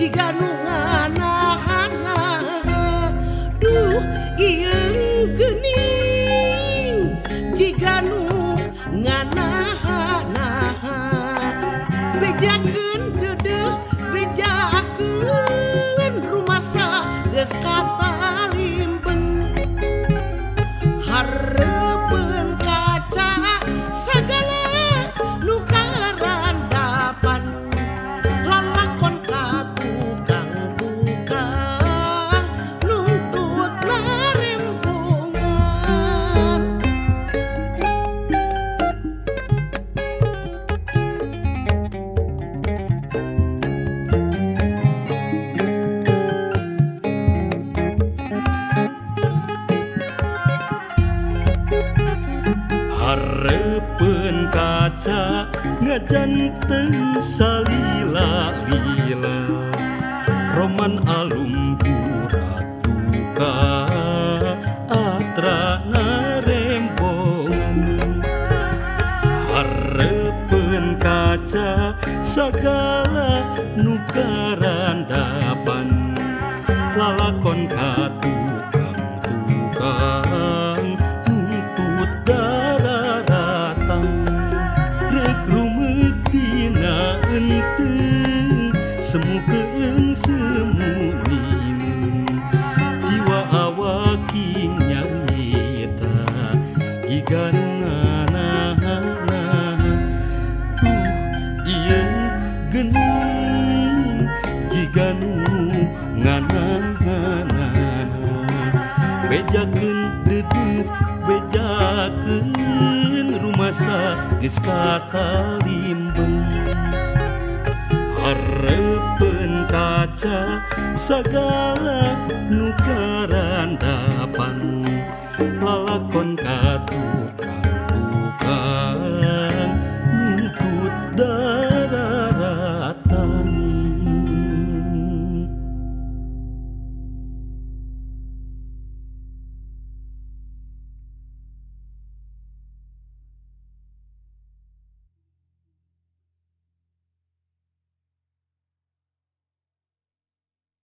jika nuana Duh Iing gening. Jika nu ngana bejaken dedeh bejaken rumah sa geus kata. Marepun kaca ngajanteng salila-lila Roman alum kuratu atra narembong Harepun kaca segala nukaranda semu keun semumin jiwa awaki nyarita giganana tuh iya gening jiganu nganana bejakeun deudeuh bejakeun rumasa geus kakalimbang harepen kaca segala nukaran dapan lalakon katukang tukang